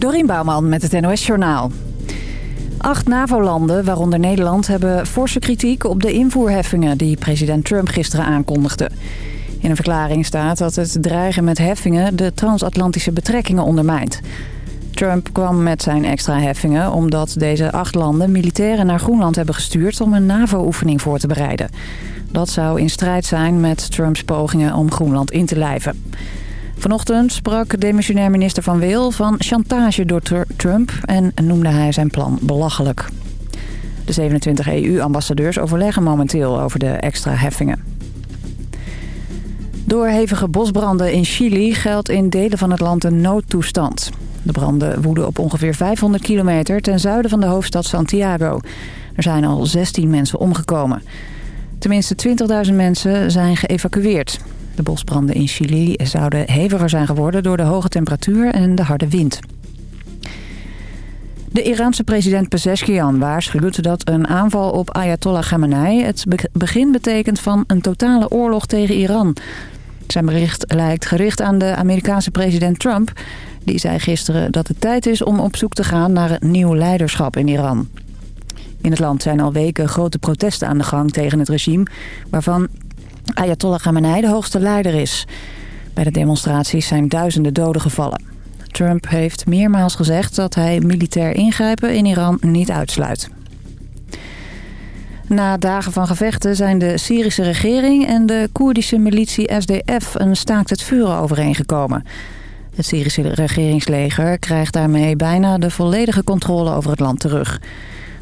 Dorien Bouwman met het NOS Journaal. Acht NAVO-landen, waaronder Nederland, hebben forse kritiek op de invoerheffingen die president Trump gisteren aankondigde. In een verklaring staat dat het dreigen met heffingen de transatlantische betrekkingen ondermijnt. Trump kwam met zijn extra heffingen omdat deze acht landen militairen naar Groenland hebben gestuurd om een NAVO-oefening voor te bereiden. Dat zou in strijd zijn met Trumps pogingen om Groenland in te lijven. Vanochtend sprak demissionair minister Van Weel van chantage door Trump en noemde hij zijn plan belachelijk. De 27 EU-ambassadeurs overleggen momenteel over de extra heffingen. Door hevige bosbranden in Chili geldt in delen van het land een noodtoestand. De branden woeden op ongeveer 500 kilometer ten zuiden van de hoofdstad Santiago. Er zijn al 16 mensen omgekomen. Tenminste 20.000 mensen zijn geëvacueerd. De bosbranden in Chili zouden heviger zijn geworden door de hoge temperatuur en de harde wind. De Iraanse president Pezeshkian waarschuwt dat een aanval op Ayatollah Khamenei... het begin betekent van een totale oorlog tegen Iran. Zijn bericht lijkt gericht aan de Amerikaanse president Trump... die zei gisteren dat het tijd is om op zoek te gaan naar een nieuw leiderschap in Iran. In het land zijn al weken grote protesten aan de gang tegen het regime... waarvan Ayatollah Khamenei de hoogste leider is. Bij de demonstraties zijn duizenden doden gevallen. Trump heeft meermaals gezegd dat hij militair ingrijpen in Iran niet uitsluit. Na dagen van gevechten zijn de Syrische regering en de Koerdische militie SDF een staakt het vuren overeengekomen. Het Syrische regeringsleger krijgt daarmee bijna de volledige controle over het land terug.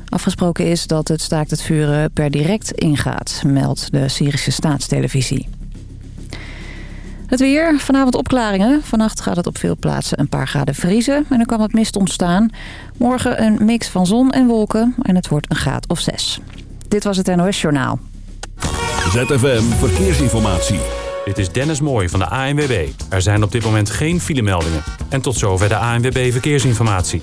Afgesproken is dat het staakt het vuren per direct ingaat, meldt de Syrische staatstelevisie. Het weer, vanavond opklaringen. Vannacht gaat het op veel plaatsen een paar graden vriezen en er kan wat mist ontstaan. Morgen een mix van zon en wolken en het wordt een graad of zes. Dit was het NOS Journaal. ZFM Verkeersinformatie. Dit is Dennis Mooij van de ANWB. Er zijn op dit moment geen filemeldingen. En tot zover de ANWB Verkeersinformatie.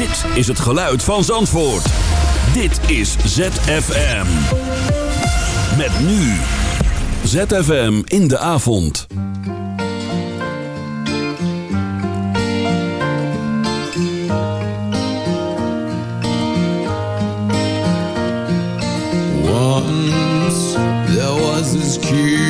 Dit is het geluid van Zandvoort. Dit is ZFM. Met nu. ZFM in de avond. Once there was this who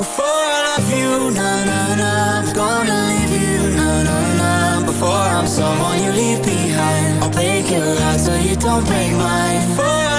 Before I love you, na na na I'm gonna leave you, na na na. Before I'm someone you leave behind I'll break your heart so you don't break mine. Before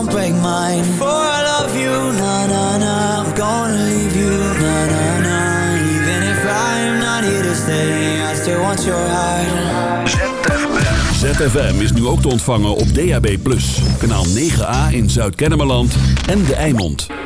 don't break mine For I love you, na na na I'm gonna leave you, na na na Even if I am not here to stay I still want your heart ZFM is nu ook te ontvangen op DAB+. Kanaal 9A in Zuid-Kennemerland en De Eimond.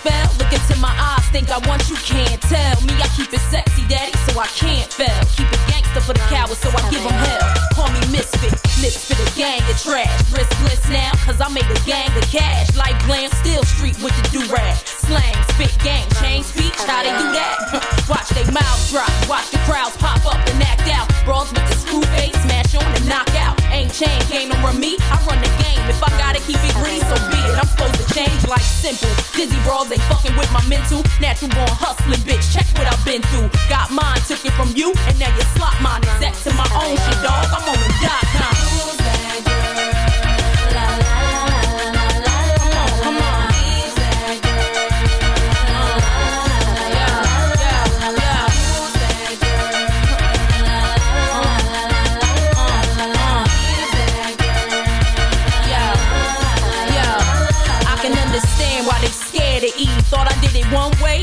Spell? Look into my eyes, think I want you, can't tell me. I keep it sexy, daddy, so I can't fail. Keep it gangster for the cowards, so I give them hell. Call me misfit, lips for the gang of trash. Riskless now, cause I make a gang of cash. Like glam, still street with the do-rag. Slang, spit, gang, change speech, how they do that? watch they mouths drop, watch the crowds pop up and act out. Brawls with the screw face, smash on and knock out. Ain't chain, no run me, I run the change like simple. Dizzy brawls ain't fucking with my mental. Natural born hustling, bitch. Check what I've been through. Got mine, took it from you, and now you slot mine. Except to my own shit, dog. I'm on the dot com.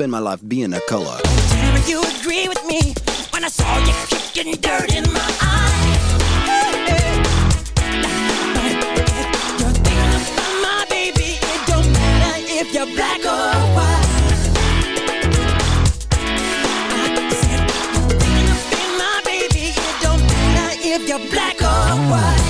spend my life being a color. You agree with me when I saw you kicking dirt in my you're black or white. I said, You're thinking of being my baby. It don't matter if you're black or white.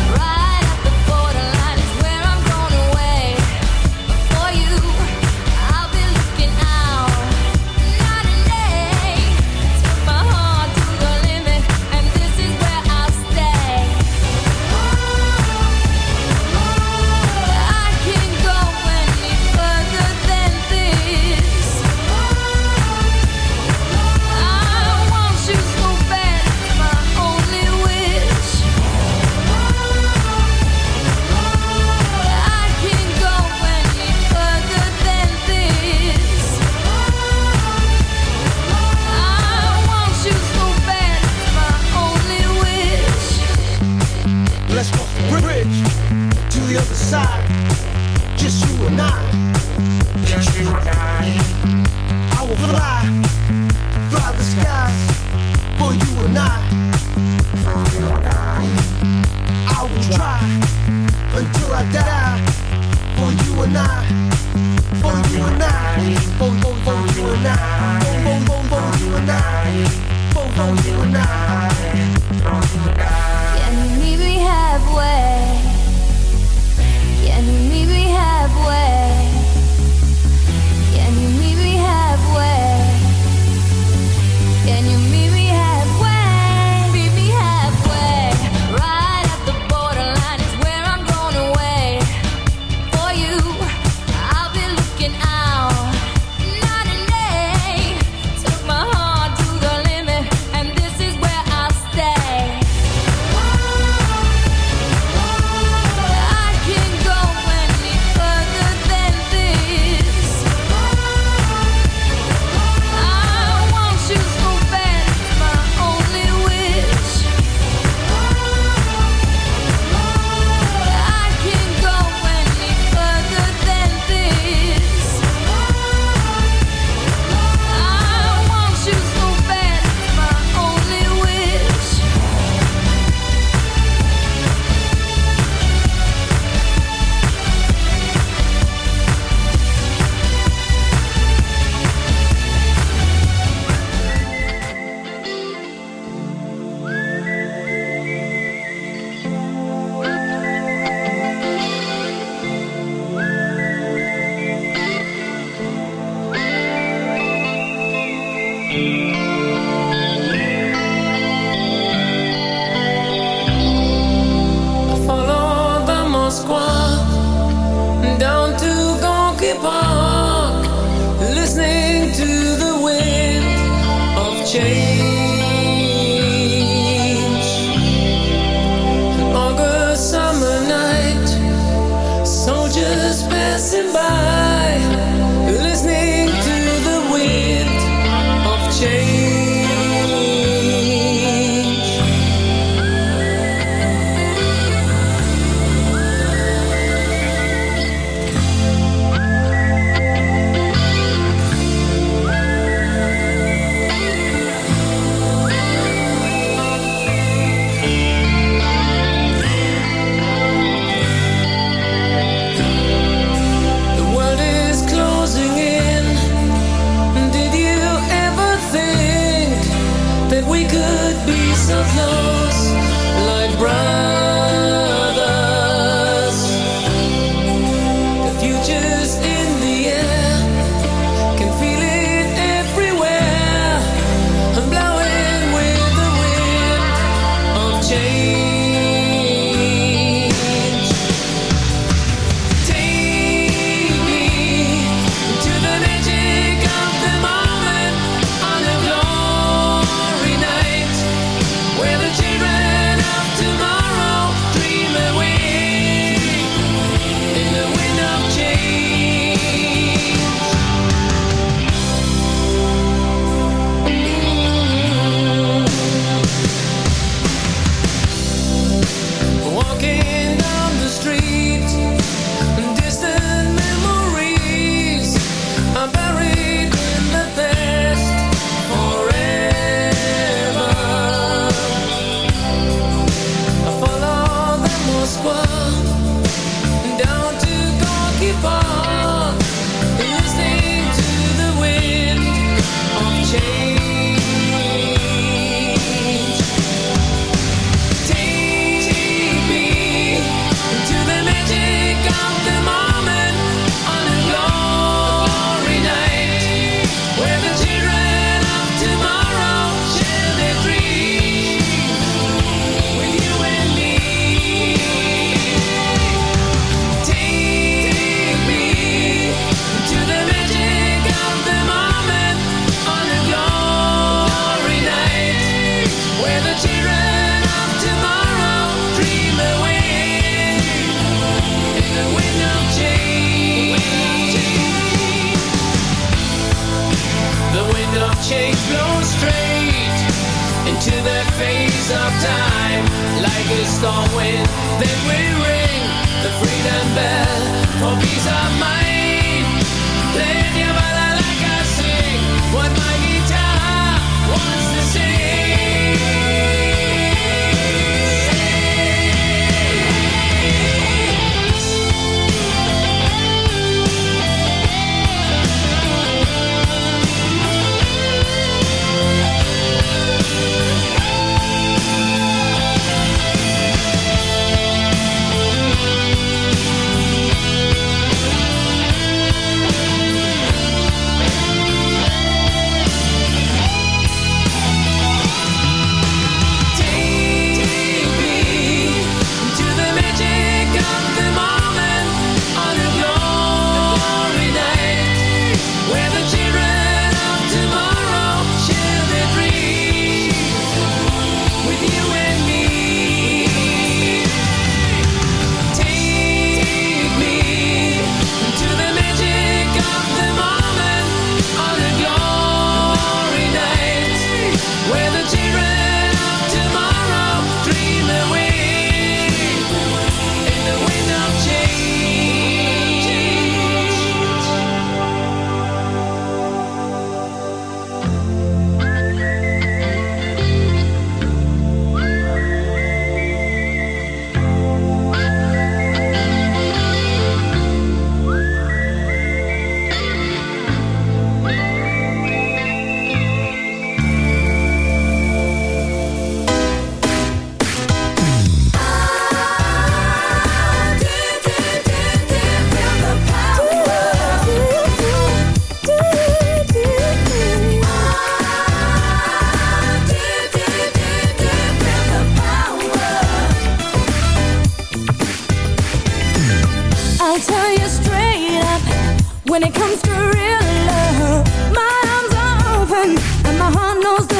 one knows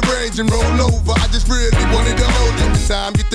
the range and roll over. I just really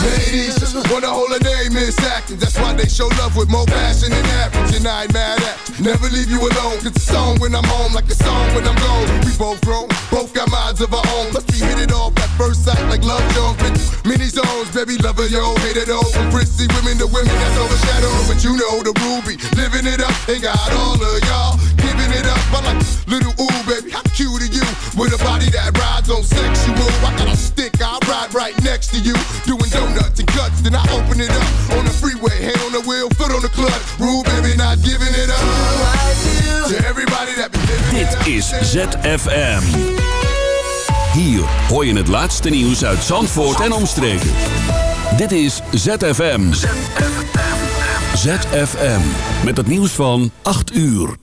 Ladies, wanna hold a name in seconds. That's why they show love with more passion than average. And I ain't mad at. Never leave you alone. Cause the song when I'm home, like the song when I'm gone. We both grown, both got minds of our own. Plus we hit it off at first sight like love Jones. Many zones, baby lover, yo, hate it all. From prissy women to women that's overshadowed. But you know the ruby, living it up. Ain't got all of y'all giving it up. I like little ooh, baby, how cute are you? With a body that rides on sexual. I got a ride right next to you. Doing donuts and cuts, then I open it up on the freeway. Hand on the wheel, foot on the clutch. Rule, baby, not giving it up. To everybody that be living it Dit is ZFM. Hier hoor je het laatste nieuws uit Zandvoort en omstreken. Dit is ZFM. ZFM. Met het nieuws van 8 uur.